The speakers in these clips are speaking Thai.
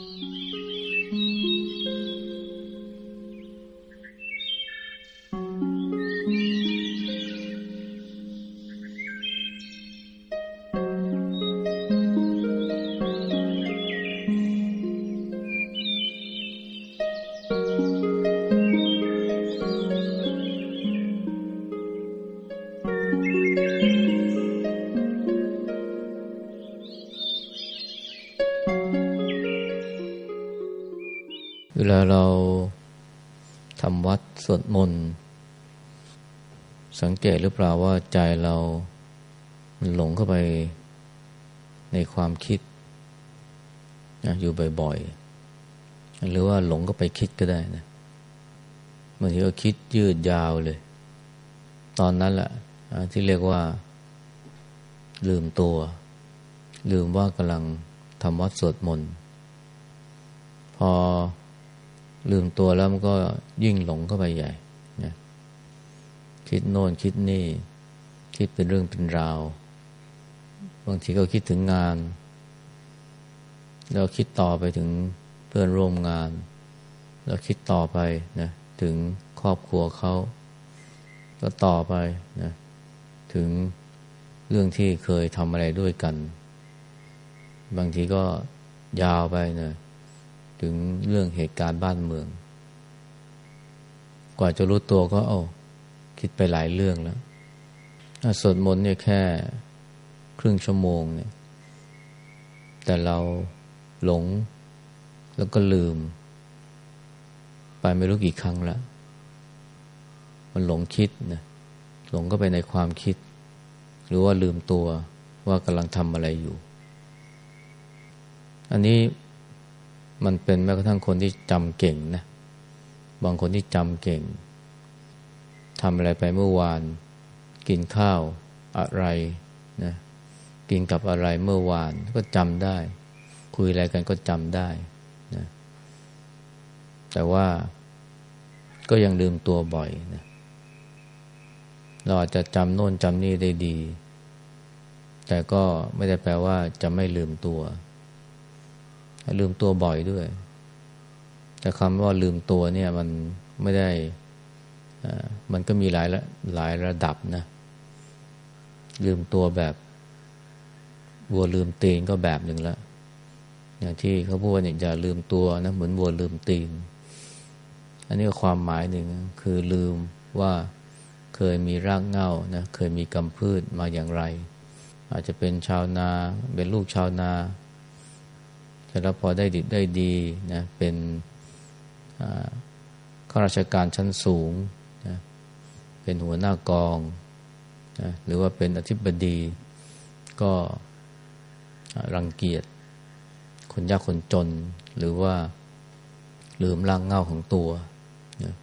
Mm-hmm. สังเกตหรือเปล่าว่าใจเรามันหลงเข้าไปในความคิดนะอยู่บ่อยๆ หรือว่าหลงก็ไปคิดก็ได้นะบางทีก็คิดยืดยาวเลย ตอนนั้นแหละที่เรียกว่า ลืมตัว ลืมว่ากำลังทำวัดสวดมนต์พอลืมตัวแล้วมันก็ยิ่งหลงเข้าไปใหญ่ คิดโน่นคิดนี่ คิดเป็นเรื่องเป็นราว บางทีก็คิดถึงงาน แล้วคิดต่อไปถึงเพื่อนร่วมงาน แล้วคิดต่อไปนะถึงครอบครัวเขา ก็ต่อไปนะถึงเรื่องที่เคยทำอะไรด้วยกัน บางทีก็ยาวไปนะถึงเรื่องเหตุการณ์บ้านเมือง กว่าจะรู้ตัวก็เอา คิดไปหลายเรื่องแล้วสวดมนต์เนี่ยแค่ครึ่งชั่วโมงเนี่ย แต่เราหลงแล้วก็ลืม ไปไม่รู้กี่ครั้งแล้ว มันหลงคิดนะหลงก็ไปในความคิด หรือว่าลืมตัวว่ากำลังทำอะไรอยู่ อันนี้มันเป็นแม้กระทั่งคนที่จำเก่งนะ บางคนที่จำเก่ง ทำอะไรไปเมื่อวาน กินข้าวอะไรนะกินกับอะไรเมื่อวานก็จำได้ คุยอะไรกันก็จำได้นะแต่ว่าก็ยังลืมตัวบ่อยนะเราอาจจะจำโน่นจำนี่ได้ดี แต่ก็ไม่ได้แปลว่าจะไม่ลืมตัว ลืมตัวบ่อยด้วย แต่คำว่าลืมตัวเนี่ยมันไม่ได้ มันก็มีหลายหลายระดับนะ ลืมตัวแบบวัวลืมตีนก็แบบหนึ่งละอย่างที่เขาพูดเนี่ยอย่าลืมตัวนะเหมือนวัวลืมตีน อันนี้ก็ความหมายหนึ่งคือลืมว่าเคยมีรากเหง้านะเคยมีกำพืชมาอย่างไร อาจจะเป็นชาวนา เป็นลูกชาวนาแต่แล้วพอได้ดีได้ดีนะเป็นข้าราชการชั้นสูง เป็นหัวหน้ากองนะหรือว่าเป็นอธิบดี ก็รังเกียจคนยากคนจน หรือว่าลืมร่างเงาของตัวนะ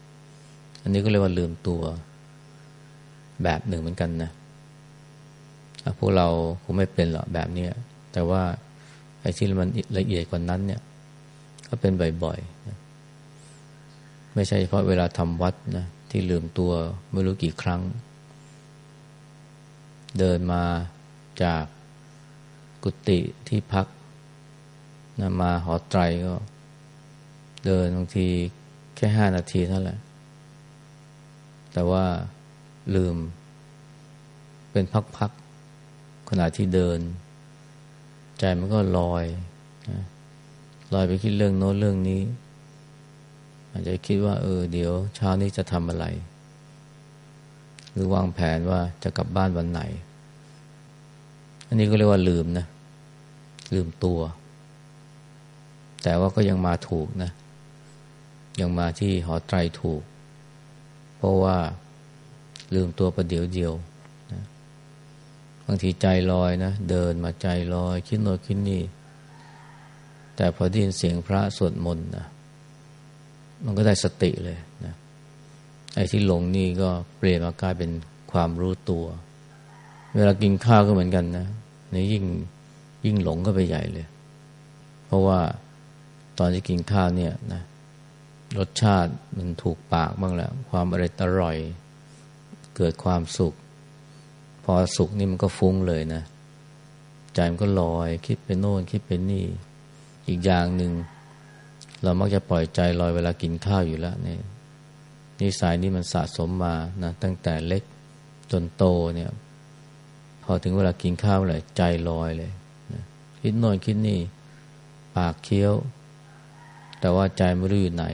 อันนี้ก็เรียกว่าลืมตัวแบบหนึ่งเหมือนกันนะพวกเราคงไม่เป็นหรอกแบบนี้แต่ว่าไอ้ที่มันละเอียดกว่านั้นเนี่ย ก็เป็นบ่อยๆนะไม่ใช่เฉพาะเวลาทำวัดนะ ที่ลืมตัวไม่รู้กี่ครั้ง เดินมาจากกุฏิที่พักนะมาหอไตรก็ เดินบางทีแค่ห้านาทีเท่านั้นแต่ว่าลืม เป็นพักๆขณะที่เดิน ใจมันก็ลอยลอยไปคิดเรื่องโน้นเรื่องนี้ อาจจะคิดว่า เออ เดี๋ยวเช้านี้จะทำอะไร หรือวางแผนว่าจะกลับบ้านวันไหน อันนี้ก็เรียกว่าลืมนะ ลืมตัว แต่ว่าก็ยังมาถูกนะ ยังมาที่หอไตรถูก เพราะว่าลืมตัวประเดี๋ยวเดียวบางทีใจลอยนะ เดินมาใจลอย คิดโน่นคิดนี่ แต่พอได้ยินเสียงพระสวดมนต์นะ มันก็ได้สติเลยนะไอ้ที่หลงนี่ก็เปลี่ยนมากลายเป็นความรู้ตัว เวลากินข้าวก็เหมือนกันนะในยิ่งยิ่งหลงก็ไปใหญ่เลย เพราะว่าตอนที่กินข้าวเนี่ยนะรสชาติมันถูกปากบ้างแล้ว ความอร่อยอร่อย เกิดความสุข พอสุขนี่มันก็ฟุ้งเลยนะใจมันก็ลอย คิดไปโน่นคิดไปนี่ อีกอย่างหนึ่ง เรามักจะปล่อยใจลอยเวลากินข้าวอยู่แล้วเนี่ยนิสัยนี้มันสะสมมานะตั้งแต่เล็กจนโตเนี่ย พอถึงเวลากินข้าวเลยใจลอยเลยนะคิดโน่นคิดนี่ ปากเคี้ยว แต่ว่าใจไม่รู้อยู่ไหน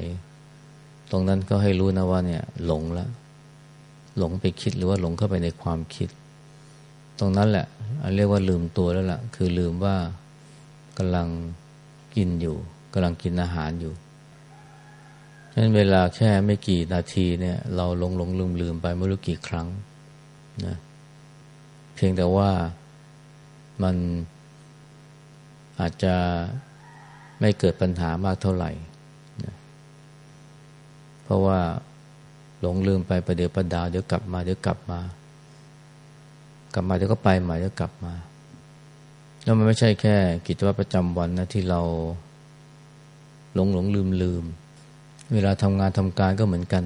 ตรงนั้นก็ให้รู้นะว่าเนี่ย หลงล้วหลงไปคิดหรือว่าหลงเข้าไปในความคิด ตรงนั้นแหละเรียกว่าลืมตัวแล้วละ่ะ คือลืมว่ากำลังกินอยู่ กำลังกินอาหารอยู่ฉะนั้นเวลาแค่ไม่กี่นาทีเนี่ย เราหลงหลงลืมลืมไปไม่รู้กี่ครั้งนะเพียงแต่ว่ามันอาจจะไม่เกิดปัญหามากเท่าไหร่นะเพราะว่าหลงลืมไปประเดี๋ยวประดาวเดี๋ยวกลับมาเดี๋ยวกลับมา กลับมาเดี๋ยวก็ไปใหม่เดี๋ยวกลับมา แล้วมันไม่ใช่แค่กิจวัตรประจำวันนะที่เรา หลงหลงลืมลืม เวลาทำงานทำการก็เหมือนกัน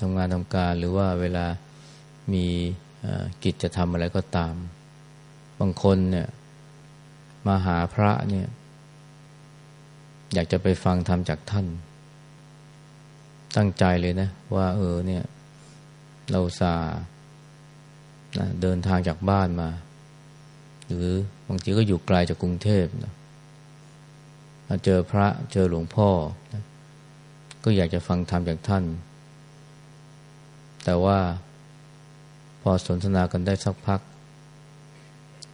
ทำงานทำการหรือว่าเวลามีกิจจะทำอะไรก็ตาม บางคนเนี่ยมาหาพระเนี่ย อยากจะไปฟังธรรมจากท่าน ตั้งใจเลยนะ ว่าเออเนี่ย เราสานะเดินทางจากบ้านมา หรือบางทีก็อยู่ไกลจากกรุงเทพนะ เจอพระเจอหลวงพ่อ ก็อยากจะฟังธรรมจากท่าน แต่ว่าพอสนทนากันได้สักพัก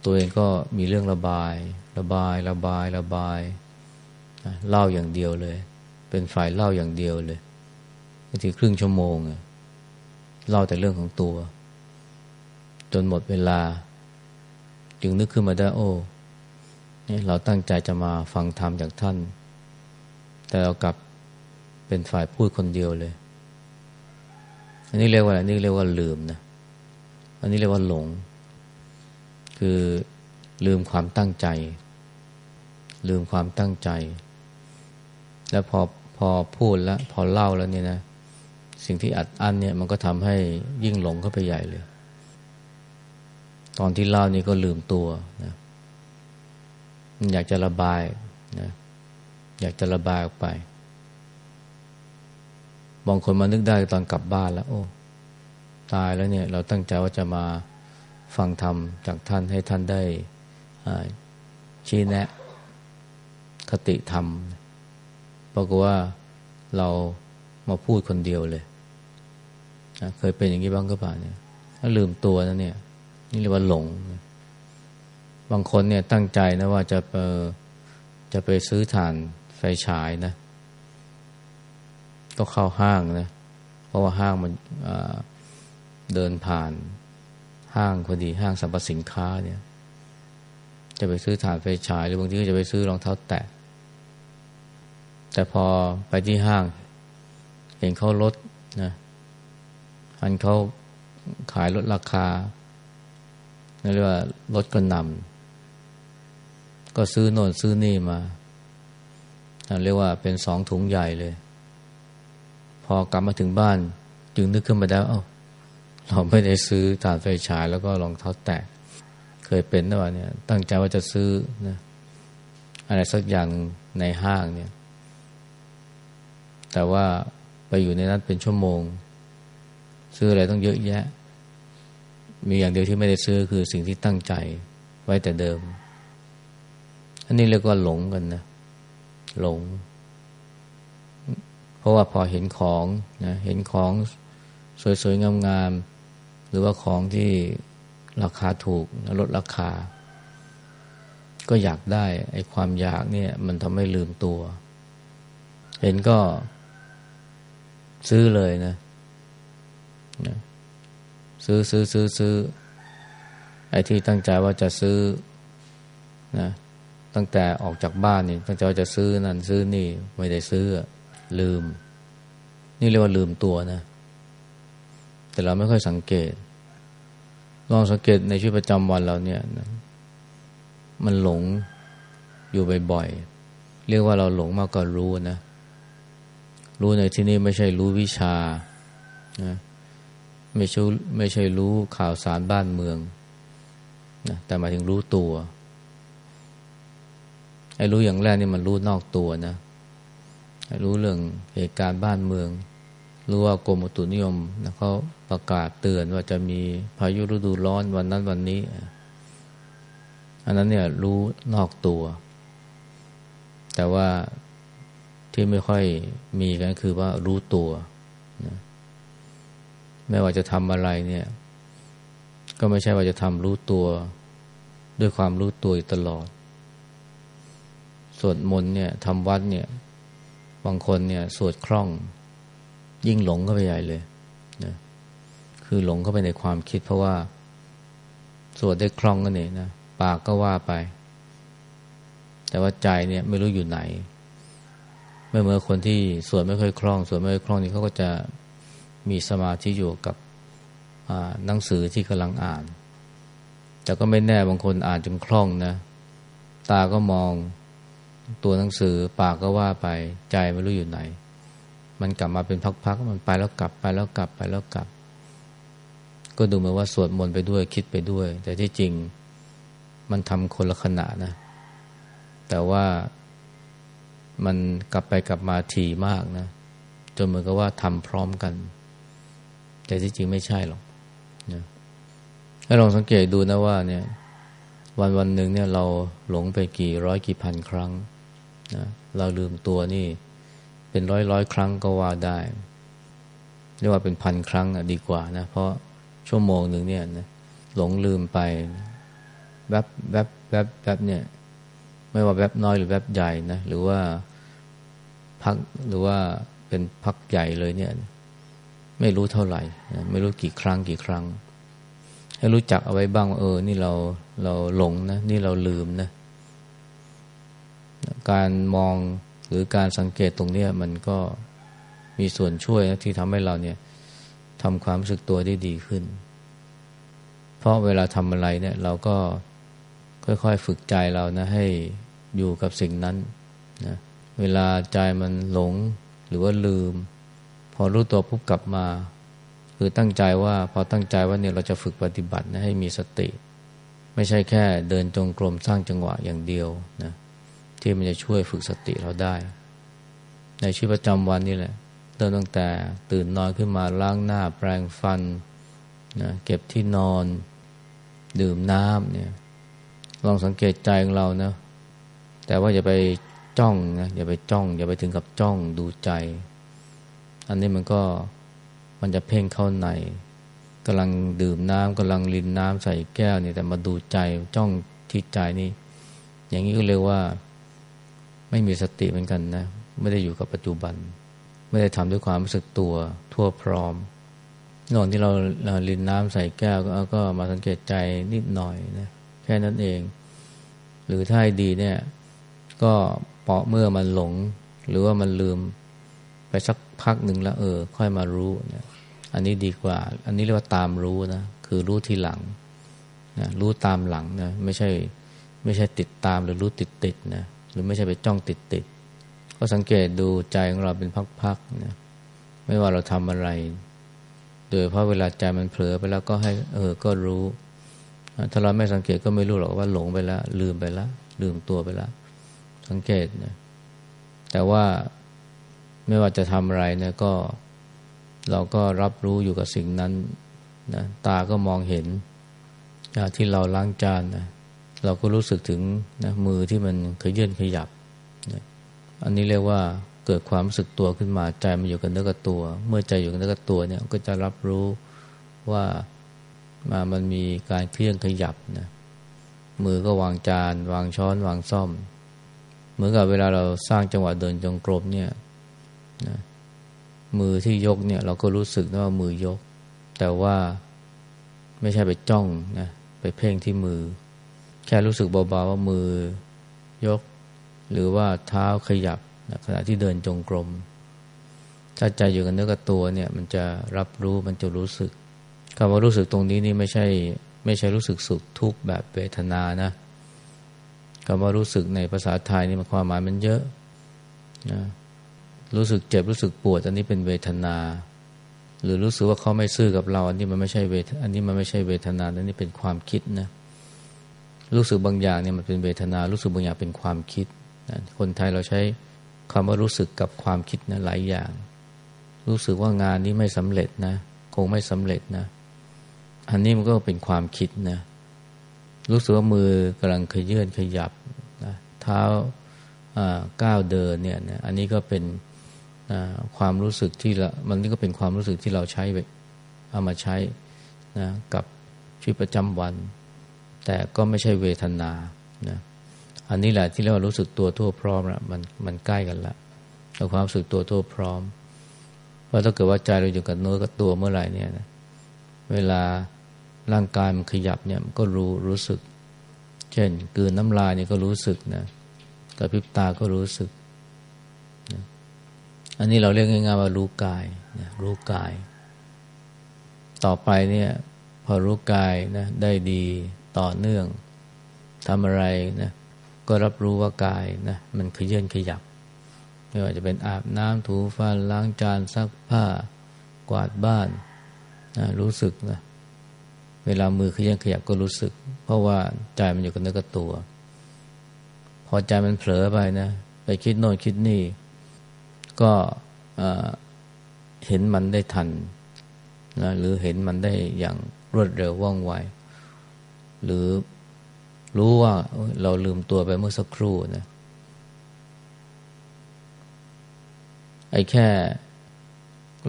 ตัวเองก็มีเรื่องระบาย ระบายระบายระบายเล่าอย่างเดียวเลย เป็นฝ่ายเล่าอย่างเดียวเลยบางทีครึ่งชั่วโมงเล่าแต่เรื่องของตัว จนหมดเวลา จึงนึกขึ้นมาได้โอ้ นี่เราตั้งใจจะมาฟังธรรมจากท่าน แต่เรากลับเป็นฝ่ายพูดคนเดียวเลย อันนี้เรียกว่าอันนี้เรียกว่าลืมนะ อันนี้เรียกว่าหลง คือลืมความตั้งใจ ลืมความตั้งใจ แล้วพอพอพูดแล้ว พอเล่าแล้วเนี่ยนะ สิ่งที่อัดอั้นเนี่ย มันก็ทำให้ยิ่งหลงเข้าไปใหญ่เลย ตอนที่เล่านี่ก็ลืมตัวนะ อยากจะระบายนะอยากจะระบายออกไป บางคนมานึกได้ตอนกลับบ้านแล้ว โอ้ ตายแล้วเนี่ย เราตั้งใจว่าจะมาฟังธรรมจากท่านให้ท่านได้ชี้แนะ คติธรรมปรากฏว่าเรามาพูดคนเดียวเลยเคยเป็นอย่างนี้บ้างก็ป่าเนี่ยถ้าลืมตัวนะเนี่ย นี่เรียกว่าหลงนะ บางคนเนี่ยตั้งใจนะว่าจะไปจะไปซื้อถ่านไฟฉายนะ ก็เข้าห้างนะ เพราะว่าห้างมันเดินผ่านห้างพอดีห้างสรรพสินค้าเนี่ย จะไปซื้อถ่านไฟฉาย หรือบางทีก็จะไปซื้อรองเท้าแตะ แต่พอไปที่ห้าง เห็นเขาลดนะอันเขาขายลดราคาเรียกว่าลดกระนำ ก็ซื้อโน่นซื้อนี่มาเรียกว่าเป็นสองถุงใหญ่เลย พอกลับมาถึงบ้าน จึงนึกขึ้นมาได้เอ้าเราไม่ได้ซื้อถ่านไฟฉายแล้วก็รองเท้าแตะเคยเป็นนะว่าเนี่ย ตั้งใจว่าจะซื้อนะอะไรสักอย่างในห้างเนี่ย แต่ว่าไปอยู่ในนั้นเป็นชั่วโมง ซื้ออะไรต้องเยอะแยะ มีอย่างเดียวที่ไม่ได้ซื้อคือสิ่งที่ตั้งใจไว้แต่เดิม นนี้เรียกว่าหลงกันนะ หลง เพราะว่าพอเห็นของนะเห็นของสวยๆ งามๆ หรือว่าของที่ราคาถูกลดราคา ก็อยากได้ไอ้ความอยากเนี่ย มันทำให้ลืมตัว เห็นก็ซื้อเลยนะนะซื้อซื้อซื้อซื้อไอ้ที่ตั้งใจว่าจะซื้อนะ ตั้งแต่ออกจากบ้านนี่ตั้งใจจะซื้อนั่นซื้อนี่ไม่ได้ซื้อลืม นี่เรียกว่าลืมตัวนะ แต่เราไม่ค่อยสังเกต ลองสังเกตในชีวิตประจำวันเราเนี่ยมันหลงอยู่บ่อยๆเรียกว่าเราหลงมากกว่ารู้นะรู้ในที่นี้ไม่ใช่รู้วิชานะไม่ใช่ไม่ใช่รู้ข่าวสารบ้านเมืองนะแต่หมายถึงรู้ตัว ไอ้รู้อย่างแรกนี่มันรู้นอกตัวนะรู้เรื่องเหตุการณ์บ้านเมือง รู้ว่ากรมอุตุนิยมนะเขาประกาศเตือนว่าจะมีพายุฤดูร้อนวันนั้นวันนี้ อันนั้นเนี่ยรู้นอกตัว แต่ว่าที่ไม่ค่อยมีกันคือว่ารู้ตัวนะไม่ว่าจะทำอะไรเนี่ย ก็ไม่ใช่ว่าจะทำรู้ตัว ด้วยความรู้ตัวตลอด วดมนต์เนี่ยทำวัดเนี่ยบางคนเนี่ยสวดคล่อง ยิ่งหลงเข้าไปใหญ่เลยนะคือหลงเข้าไปในความคิด เพราะว่า สวดได้คล่องก็เนี่ยนะปากก็ว่าไป แต่ว่าใจเนี่ยไม่รู้อยู่ไหนไม่เหมือนคนที่สวดไม่ค่อยคล่องสวดไม่ค่อยคล่องนี่เขาก็จะมีสมาธิอยู่กับหนังสือที่กำลังอ่าน แต่ก็ไม่แน่บางคนอ่านจนคล่องนะ ตาก็มอง ตัวหนังสือปากก็ว่าไปใจไม่รู้อยู่ไหน มันกลับมาเป็นพักๆมันไปแล้วกลับไปแล้วกลับไปแล้วกลับ ก็ดูเหมือนว่าสวดมนต์ไปด้วยคิดไปด้วย แต่ที่จริงมันทำคนละขณะนะ แต่ว่ามันกลับไปกลับมาถี่มากนะ จนเหมือนกับว่าทำพร้อมกัน แต่ที่จริงไม่ใช่หรอกนะให้ลองสังเกตดูนะว่าเนี่ยวันวันหนึ่งเนี่ยเราหลงไปกี่ร้อยกี่พันครั้ง นะเราลืมตัวนี่ เป็นร้อยร้อยครั้งก็ว่าได้เรียกว่าเป็นพันครั้งดีกว่านะเพราะชั่วโมงหนึ่งเนี่ยนะหลงลืมไปแวบแวบแวบแวบเนี่ย ไม่ว่าแวบน้อยหรือแวบใหญ่นะหรือว่าพักหรือว่าเป็นพักใหญ่เลยเนี่ย ไม่รู้เท่าไหร่ ไม่รู้กี่ครั้งกี่ครั้ง ให้รู้จักเอาไว้บ้างเออ นี่เราเราหลงนะ นี่เราลืมนะ การมองหรือการสังเกตตรงนี้มันก็มีส่วนช่วยนะที่ทำให้เราเนี่ยทำความรู้สึกตัวได้ดีขึ้น เพราะเวลาทำอะไรเนี่ยเราก็ค่อยๆฝึกใจเรานะให้อยู่กับสิ่งนั้นนะเวลาใจมันหลงหรือว่าลืม พอรู้ตัวปุ๊บกลับมา คือตั้งใจว่าพอตั้งใจว่าเนี่ยเราจะฝึกปฏิบัตินะให้มีสติ ไม่ใช่แค่เดินจงกรมสร้างจังหวะอย่างเดียวนะ ที่มันจะช่วยฝึกสติเราได้ ในชีวิตประจำวันนี่แหละเริ่มตั้งแต่ตื่นนอนขึ้นมาล้างหน้าแปรงฟันนะเก็บที่นอน ดื่มน้ำเนี่ย ลองสังเกตใจของเรานะ แต่ว่าอย่าไปจ้องนะอย่าไปจ้อง อย่าไปถึงกับจ้องดูใจ อันนี้มันก็มันจะเพ่งเข้าในกำลังดื่มน้ำกำลังลินน้ำใส่แก้วนี่แต่มาดูใจจ้องที่ใจนี่อย่างนี้ก็เรียกว่า ไม่มีสติเหมือนกันนะ ไม่ได้อยู่กับปัจจุบัน ไม่ได้ทำด้วยความรู้สึกตัวทั่วพร้อมนอนที่เราลินน้ำใส่แก้วก็ก็มาสังเกตใจนิดหน่อยนะแค่นั้นเอง หรือถ้าดีเนี่ย ก็เปาะเมื่อมันหลง หรือว่ามันลืมไปสักพักหนึ่งแล้วเออ ค่อยมารู้เนี่ยอันนี้ดีกว่า อันนี้เรียกว่าตามรู้นะ คือรู้ทีหลังนะรู้ตามหลังนะ ไม่ใช่ ไม่ใช่ติดตามหรือรู้ติดติดนะ หรือไม่ใช่ไปจ้องติดติดก็สังเกตดูใจของเราเป็นพักๆนะไม่ว่าเราทำอะไร โดยเพราะเวลาใจมันเผลอไปแล้วก็ให้เออก็รู้ ถ้าเราไม่สังเกตก็ไม่รู้หรอกว่าหลงไปแล้ว ลืมไปแล้วลืมตัวไปแล้วสังเกตนะแต่ว่าไม่ว่าจะทำอะไรนะก็ เราก็รับรู้อยู่กับสิ่งนั้นนะตาก็มองเห็นที่เราล้างจานนะ เราก็รู้สึกถึงนะมือที่มันขยื่นขยับนะอันนี้เรียกว่าเกิดความรู้สึกตัวขึ้นมาใจมันอยู่กับเนื้อกับตัว เมื่อใจอยู่กับเนื้อกับตัวเนี่ยก็จะรับรู้ว่ามามันมีการเคลื่อนขยับนะมือก็วางจาน วางช้อน วางซ่อม เหมือนกับเวลาเราสร้างจังหวะเดินจงกรมเนี่ยนะมือที่ยกเนี่ย เราก็รู้สึกว่ามือยก แต่ว่าไม่ใช่ไปจ้องนะไปเพ่งที่มือ แค่รู้สึกเบาๆว่ามือยก หรือว่าเท้าขยับขณะที่เดินจงกรม ถ้าใจอยู่กับเนื้อกับตัวเนี่ย มันจะรับรู้มันจะรู้สึกคำว่ารู้สึกตรงนี้นี่ไม่ใช่ ไม่ใช่รู้สึกสุขทุกข์แบบเวทนานะคำว่ารู้สึกในภาษาไทยนี่มันความหมายมันเยอะนะรู้สึกเจ็บรู้สึกปวด อันนี้เป็นเวทนา หรือรู้สึกว่าเขาไม่ซื่อกับเรา อันนี้มันไม่ใช่เวทอันนี้มันไม่ใช่เวทนาอันนี้เป็นความคิดนะ รู้สึกบางอย่างเนี่ยมันเป็นเวทนา รู้สึกบางอย่างเป็นความคิดนะคนไทยเราใช้ความว่ารู้สึกกับความคิดนะหลายอย่าง รู้สึกว่างานนี้ไม่สำเร็จนะ คงไม่สำเร็จนะ อันนี้มันก็เป็นความคิดนะ รู้สึกว่ามือกำลังขยื่นขยับนะเท้าก้าวเดินเนี่ยนะอันนี้ก็เป็นความรู้สึกที่ละมันนี่ก็เป็นความรู้สึกที่เราใช้เอามาใช้นะกับชีวิตประจำวัน แต่ก็ไม่ใช่เวทนานะอันนี้แหละที่เรารู้สึกตัวทั่วพร้อมละมันมันใกล้กันละกับความรู้สึกตัวทั่วพร้อม เพราะถ้าเกิดว่าใจเราอยู่กับเนื้อกับตัวเมื่อไหร่เนี่ยนะเวลาร่างกายมันขยับเนี่ยมันก็รู้รู้สึก เช่นกืนน้ำลายเนี่ยก็รู้สึกนะกระพริบตาก็รู้สึกนะอันนี้เราเรียกง่ายๆว่ารู้กายนะรู้กาย ต่อไปเนี่ยพอรู้กายนะได้ดี ต่อเนื่องทำอะไรนะก็รับรู้ว่ากายนะมันขยื่นขยับไม่ว่าจะเป็นอาบน้ำถูฟันล้างจานซักผ้ากวาดบ้านนะรู้สึกนะเวลามือขยื่นขยับก็รู้สึก เพราะว่าใจมันอยู่กับเนื้อกับตัว พอใจมันเผลอไปนะไปคิดโน่นคิดนี่ ก็เห็นมันได้ทันนะหรือเห็นมันได้อย่างรวดเร็วว่องไว หรือรู้ว่าเราลืมตัวไปเมื่อสักครู่นะไอ้แค่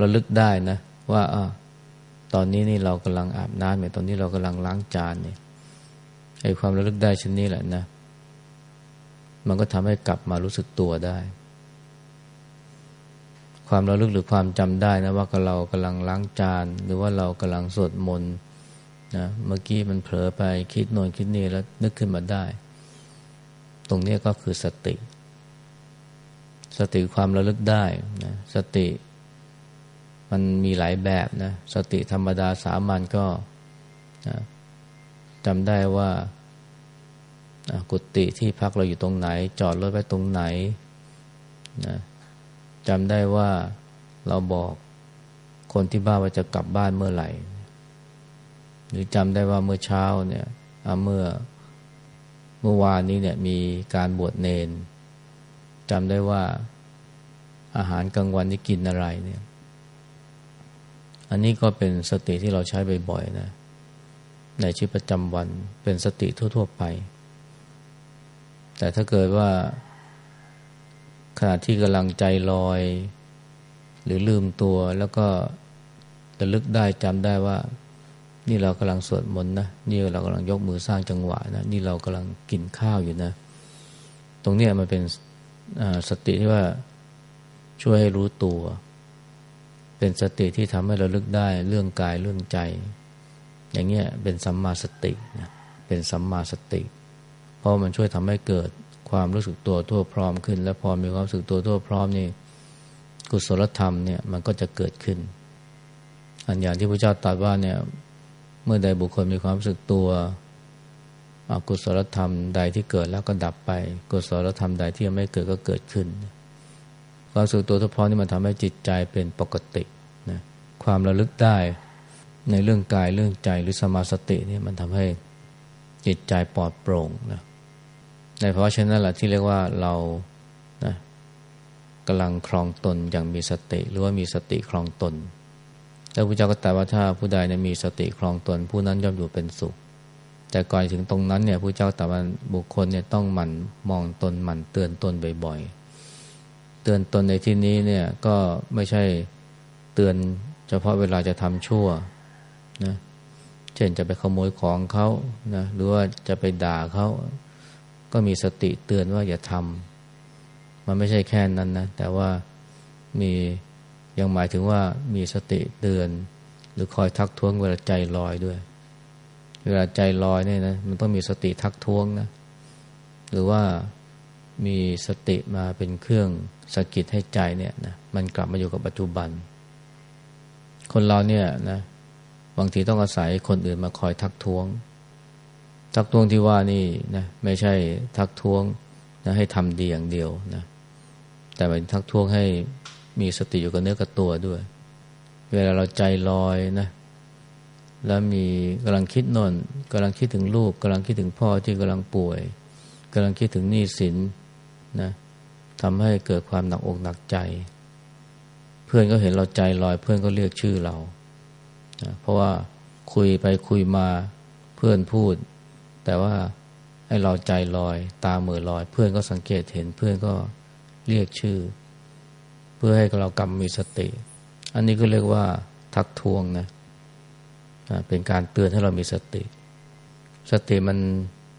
ราลึกได้นะ ว่าอตอนนี้นี่เรากำลังอาบน้ำเนี่ยตอนนี้เรากำลังล้างจานเนี่ยไอ้ความระลึกได้ชนนี้แหละนะ มันก็ทำให้กลับมารู้สึกตัวได้ ความระลึกหรือความจำได้นะว่าเรากำลังล้างจาน หรือว่าเรากำลังสวดมนต์ นะเมื่อกี้มันเผลอไปคิดโน่นคิดนี่แล้วนึกขึ้นมาได้ ตรงนี้ก็คือสติ สติความระลึกได้นะสติมันมีหลายแบบนะสติธรรมดาสามัญก็นะจำได้ว่ากุฏิที่พักเราอยู่ตรงไหน จอดรถไว้ตรงไหนนะจำได้ว่าเราบอกคนที่บ้านว่าจะกลับบ้านเมื่อไหร่ หรือจำได้ว่าเมื่อเช้าเนี่ยเมื่อเมื่อวานนี้เนี่ยมีการบวชเนนจำได้ว่าอาหารกลางวันนี้กินอะไรเนี่ย อันนี้ก็เป็นสติที่เราใช้บ่อยๆนะในชีวิตประจำวันเป็นสติทั่ว ๆ ไป แต่ถ้าเกิดว่าขณะที่กำลังใจลอย หรือลืมตัวแล้วก็ระลึกได้จำได้ว่า นี่เรากำลังสวดมนต์นะนี่เรากำลังยกมือสร้างจังหวะนะนี่เรากำลังกินข้าวอยู่นะ ตรงนี้มันเป็นสติที่ว่าช่วยให้รู้ตัว เป็นสติที่ทำให้เราลึกได้เรื่องกายเรื่องใจ อย่างเงี้ยเป็นสัมมาสตินะเป็นสัมมาสติ เพราะมันช่วยทำให้เกิดความรู้สึกตัวทั่วพร้อมขึ้น และพอมีความรู้สึกตัวทั่วพร้อมนี่กุศลธรรมเนี่ยมันก็จะเกิดขึ้น อันอย่างที่พระเจ้าตรัสว่าเนี่ย เมื่อใดบุคคลมีความรู้สึกตัวอกุศลธรรมใดที่เกิดแล้วก็ดับไป กุศลธรรมใดที่ยังไม่เกิดก็เกิดขึ้น ความรู้สึกตัวทุพอนี่มันทำให้จิตใจเป็นปกตินะความระลึกได้ในเรื่องกายเรื่องใจหรือสมาสตินี่มันทำให้จิตใจปลอดโปร่งนะในเพราะฉะนั้นแหละที่เรียกว่าเรานะกำลังครองตนอย่างมีสติ หรือว่ามีสติครองตน แล้วพระเจ้าก็ตรัสว่าถ้าผู้ใดเนี่ยมีสติครองตน ผู้นั้นย่อมอยู่เป็นสุข แต่ก่อนถึงตรงนั้นเนี่ยพระเจ้าตรัสว่าบุคคลเนี่ยต้องหมั่นมองตนหมั่นเตือนตนบ่อยๆ เตือนตนในที่นี้เนี่ยก็ไม่ใช่เตือนเฉพาะเวลาจะทำชั่วนะเช่นจะไปขโมยของเขานะหรือว่าจะไปด่าเขาก็มีสติเตือนว่าอย่าทำมันไม่ใช่แค่นั้นนะ แต่ว่ามี ยังหมายถึงว่ามีสติเตือน หรือคอยทักท้วงเวลาใจลอยด้วย เวลาใจลอยเนี่ยนะมันต้องมีสติทักท้วงนะ หรือว่ามีสติมาเป็นเครื่องสกิดให้ใจเนี่ยนะมันกลับมาอยู่กับปัจจุบัน คนเราเนี่ยนะบางทีต้องอาศัยคนอื่นมาคอยทักท้วง ทักท้วงที่ว่านี่นะไม่ใช่ทักท้วงนะให้ทำดีอย่างเดียวนะแต่เป็นทักท้วงให้ มีสติอยู่กับเนื้อกับตัวด้วย เวลาเราใจลอยนะแล้วมีกำลังคิดนอนกำลังคิดถึงลูกกำลังคิดถึงพ่อที่กำลังป่วยกำลังคิดถึงหนี้สินนะทำให้เกิดความหนักอกหนักใจ เพื่อนก็เห็นเราใจลอยเพื่อนก็เรียกชื่อเราเพราะว่าคุยไปคุยมาเพื่อนพูด แต่ว่าให้เราใจลอย ตาเมือลอย เพื่อนก็สังเกตเห็นเพื่อนก็เรียกชื่อ พื่อให้เรากำมีสติ อันนี้ก็เรียกว่าทักทวงนะเป็นการเตือนให้เรามีสติ สติมัน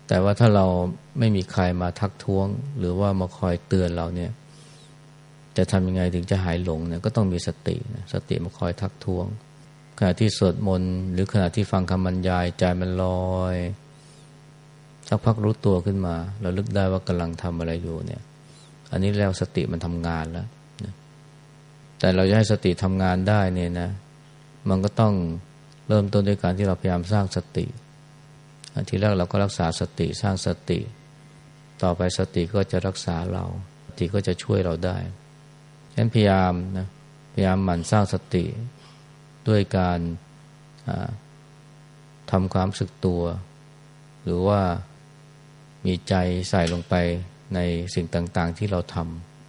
แต่ว่าถ้าเราไม่มีใครมาทักท้วง หรือว่ามาคอยเตือนเราเนี่ย จะทำยังไงถึงจะหายหลงเนี่ยก็ต้องมีสติสติมาคอยทักท้วง ขณะที่สวดมนต์หรือขณะที่ฟังคำบรรยายใจมันลอยสักพักรู้ตัวขึ้นมา เราลึกได้ว่ากำลังทำอะไรอยู่เนี่ย อันนี้แล้วสติมันทำงานแล้ว แต่เราจะให้สติทำงานได้เนี่ยนะ มันก็ต้องเริ่มต้นด้วยการที่เราพยายามสร้างสติ ทีแรกเราก็รักษาสติสร้างสติ ต่อไปสติก็จะรักษาเรา สติก็จะช่วยเราได้ฉะนั้นพยายามนะพยายามหมั่นสร้างสติด้วยการทำความสึกตัว หรือว่ามีใจใส่ลงไปในสิ่งต่าง ๆ ที่เราท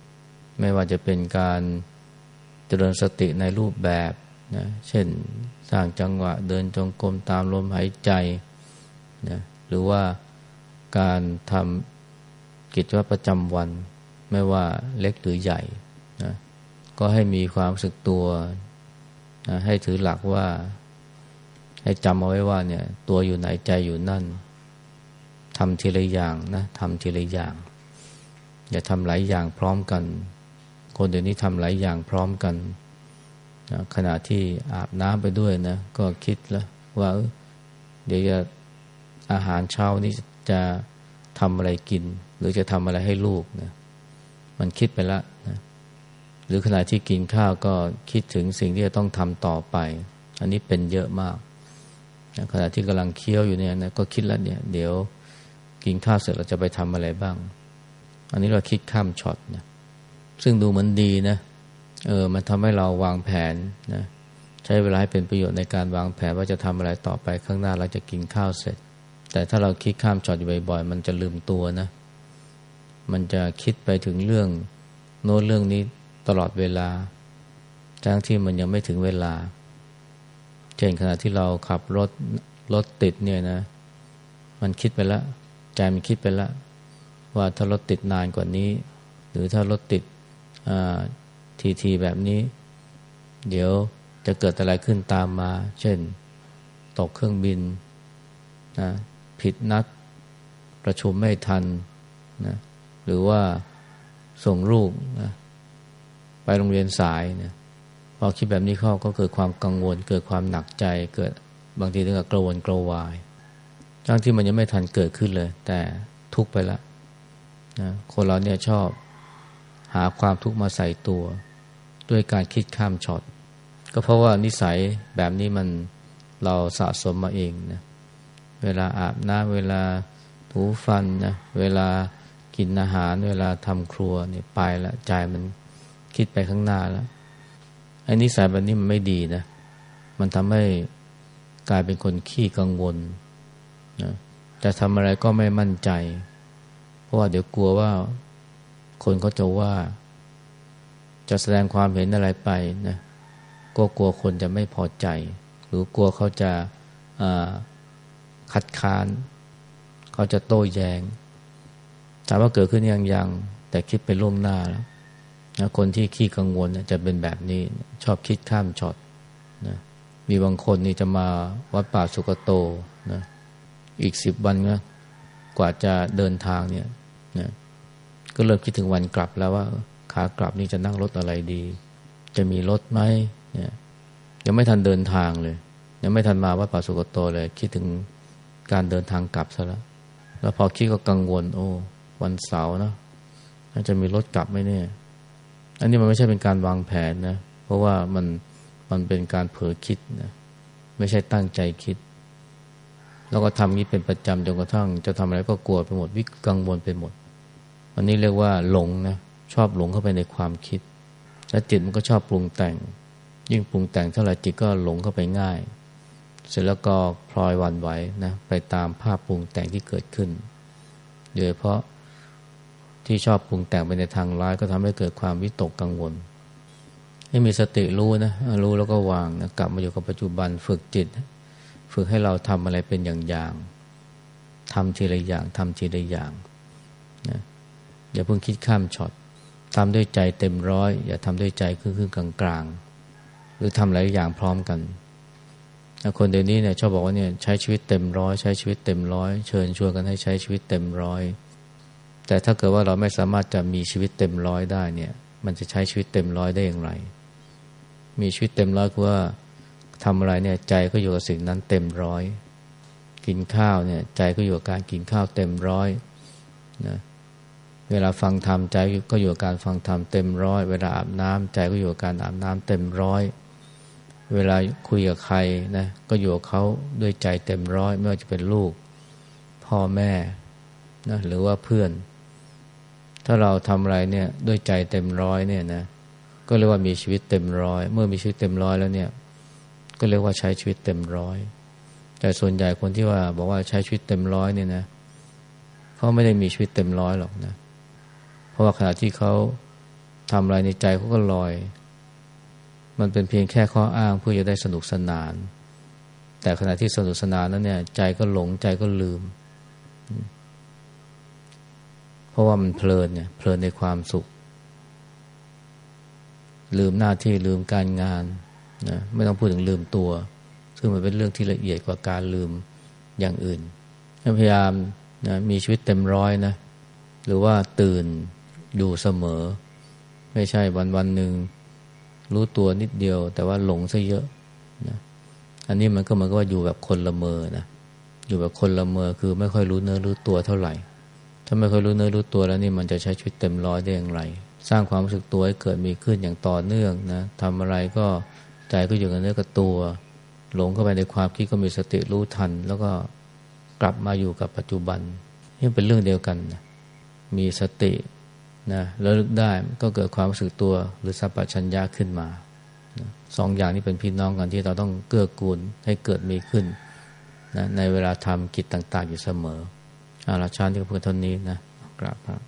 ำไม่ว่าจะเป็นการ เจริญสติในรูปแบบนะเช่นสร้างจังหวะเดินจงกรมตามลมหายใจนะหรือว่าการทำกิจวัตรประจำวัน ไม่ว่าเล็กหรือใหญ่นะก็ให้มีความสึกตัวนะให้ถือหลักว่า ให้จำเอาไว้ว่าเนี่ย ตัวอยู่ไหนใจอยู่นั่นทำทีละอย่างนะทำทีละอย่าง อย่าทำหลายอย่างพร้อมกัน คนเดี๋ยวนี้ทำหลายอย่างพร้อมกันนะขณะที่อาบน้ำไปด้วยนะ ก็คิดแล้วว่าเดี๋ยวจะอาหารเช้านี้จะทำอะไรกิน หรือจะทำอะไรให้ลูกนะมันคิดไปแล้วนะหรือขณะที่กินข้าวก็คิดถึงสิ่งที่จะต้องทำต่อไป อันนี้เป็นเยอะมากนะขณะที่กำลังเคี้ยวอยู่เนี่ยนะก็คิดแล้วเนี่ย เดี๋ยวกินข้าวเสร็จเราจะไปทำอะไรบ้าง อันนี้เราคิดข้ามช็อตนะ ซึ่งดูเหมือนดีนะเออมันทำให้เราวางแผนนะใช้เวลาให้เป็นประโยชน์ในการวางแผนว่าจะทำอะไรต่อไปข้างหน้าเราจะกินข้าวเสร็จ แต่ถ้าเราคิดข้ามจอดอยู่บ่อยๆ มันจะลืมตัวนะ มันจะคิดไปถึงเรื่องโน้นเรื่องนี้ตลอดเวลาทั้งที่มันยังไม่ถึงเวลา เช่นขณะที่เราขับรถรถติดเนี่ยนะ มันคิดไปแล้วใจมันคิดไปแล้วว่าถ้ารถติดนานกว่านี้ หรือถ้ารถติด ทีทีแบบนี้ เดี๋ยวจะเกิดอะไรขึ้นตามมา เช่น ตกเครื่องบินนะผิดนัดประชุมไม่ทันนะหรือว่าส่งลูกนะไปโรงเรียนสายเนี่ยพอคิดแบบนี้เข้าก็เกิดความกังวล เกิดความหนักใจเกิดบางทีถึงกับกระวนกระวายทั้งที่มันยังไม่ทันเกิดขึ้นเลย แต่ทุกไปล้วนะคนเราเนี่ยชอบ หาความทุกข์มาใส่ตัว ด้วยการคิดข้ามช็อต ก็เพราะว่านิสัยแบบนี้มันเราสะสมมาเองนะเวลาอาบน้ำเวลาถูฟันนะเวลากินอาหาร เวลาทำครัวเนี่ยไปแล้วใจมันคิดไปข้างหน้าแล้วไอ้นิสัยแบบนี้มันไม่ดีนะ มันทำให้กลายเป็นคนขี้กังวลนะจะทำอะไรก็ไม่มั่นใจ เพราะว่าเดี๋ยวกลัวว่า คนเขาจะว่า จะแสดงความเห็นอะไรไปนะก็กลัวคนจะไม่พอใจ หรือกลัวเขาจะคัดค้าน เขาจะโต้แยง้งถามว่าเกิดขึ้นยังยัง แต่คิดไปล่วงหน้าแล้วนะคนที่ขี้กังวลจะเป็นแบบนี้ชอบคิดข้ามช็อตนะมีบางคนนี่จะมาวัดป่าสุกโตนะอีกสิบวันนะกว่าจะเดินทางเนี่ยนะ ก็เริ่มคิดถึงวันกลับแล้วว่าขากลับนี่จะนั่งรถอะไรดี จะมีรถไหมเนี่ยยังไม่ทันเดินทางเลย ยังไม่ทันมาวัดป่าสุกโตเลย คิดถึงการเดินทางกลับซะแล้วแล้วพอคิดก็กังวล โอ้ วันเสาร์นะจะมีรถกลับไหมเนี่ย อันนี้มันไม่ใช่เป็นการวางแผนนะ เพราะว่ามันมันเป็นการเผลอคิดนะไม่ใช่ตั้งใจคิด แล้วก็ทำนี้เป็นประจำจนกระทั่ง จะทำอะไรก็กลัวไปหมดวิกังวลไปหมด อันนี้เรียกว่าหลงนะชอบหลงเข้าไปในความคิด และจิตมันก็ชอบปรุงแต่ง ยิ่งปรุงแต่งเท่าไหร่จิตก็หลงเข้าไปง่าย เสร็จแล้วก็พลอยวันไหวนะไปตามภาพปรุงแต่งที่เกิดขึ้นโดยเพราะที่ชอบปรุงแต่งไปในทางร้ายก็ทำให้เกิดความวิตกกังวล ให้มีสติรู้นะรู้แล้วก็วางนะกลับมาอยู่กับปัจจุบันฝึกจิต ฝึกให้เราทำอะไรเป็นอย่างๆทำทีละอย่างทำทีละอย่าง อย่าเพิ่งคิดข้ามช็อตทำด้วยใจเต็มร้อย อย่าทำด้วยใจครึ่งๆกลางๆ หรือทำหลายอย่างพร้อมกันคนเดี๋ยวนี้เนี่ยชอบบอกว่าเนี่ยใช้ชีวิตเต็มร้อยใช้ชีวิตเต็มร้อยเชิญชวนกันให้ใช้ชีวิตเต็มร้อยแต่ถ้าเกิดว่าเราไม่สามารถจะมีชีวิตเต็มร้อยได้เนี่ย มันจะใช้ชีวิตเต็มร้อยได้อย่างไร มีชีวิตเต็มร้อยคือว่าทำอะไรเนี่ยใจก็อยู่กับสิ่งนั้นเต็มร้อย กินข้าวเนี่ยใจก็อยู่กับการกินข้าวเต็มร้อยนะ เวลาฟังธรรมใจก็อยู่กับการฟังธรรมเต็มร้อย เวลาอาบน้ำใจก็อยู่กับการอาบน้ำเต็มร้อย เวลาคุยกับใครนะก็อยู่กับเขาด้วยใจเต็มร้อย ไม่ว่าจะเป็นลูก พ่อแม่นะหรือว่าเพื่อน ถ้าเราทำอะไรเนี่ยด้วยใจเต็มร้อยเนี่ยนะก็เรียกว่ามีชีวิตเต็มร้อย เมื่อมีชีวิตเต็มร้อยแล้วเนี่ย ก็เรียกว่าใช้ชีวิตเต็มร้อยแต่ส่วนใหญ่คนที่ว่าบอกว่าใช้ชีวิตเต็มร้อยเนี่ยนะเขาไม่ได้มีชีวิตเต็มร้อยหรอกนะเราะว่าขณะที่เขาทำอะไรในใจเขาก็ลอย มันเป็นเพียงแค่ข้ออ้างเพื่อจะได้สนุกสนาน แต่ขณะที่สนุกสนานนั้นเนี่ย ใจก็หลงใจก็ลืม เพราะว่ามันเพลินเนี่ย เพลินในความสุข ลืมหน้าที่ลืมการงานนะไม่ต้องพูดถึงลืมตัว ซึ่งมันเป็นเรื่องที่ละเอียดกว่าการลืมอย่างอื่นพยายามนะมีชีวิตเต็มร้อยนะ หรือว่าตื่น อยู่เสมอ ไม่ใช่วันวันหนึ่งรู้ตัวนิดเดียว แต่ว่าหลงซะเยอะนะอันนี้มันก็เหมือนกับว่าอยู่แบบคนละเมอนะอยู่แบบคนละเมอคือไม่ค่อยรู้เนื้อรู้ตัวเท่าไหร่ ถ้าไม่เคยรู้เนื้อรู้ตัวแล้วนี่มันจะใช้ชีวิตเต็มร้อยได้อย่างไร สร้างความรู้สึกตัวให้เกิดมีขึ้นอย่างต่อเนื่องนะทำอะไรก็ใจก็อยู่กับเนื้อกับตัว หลงเข้าไปในความคิดก็มีสติรู้ทัน แล้วก็กลับมาอยู่กับปัจจุบันนี่เป็นเรื่องเดียวกันนะมีสติ นะแล้วลึกได้ก็เกิดความรู้สึกตัวหรือสัพพัญญาขึ้นมาสองอย่างนี้เป็นพี่น้องกันที่เราต้องเกื้อกูลให้เกิดมีขึ้นนะในเวลาทำกิจต่าง ๆ อยู่เสมออาราชาที่พูดเท่านี้นะกราบครับ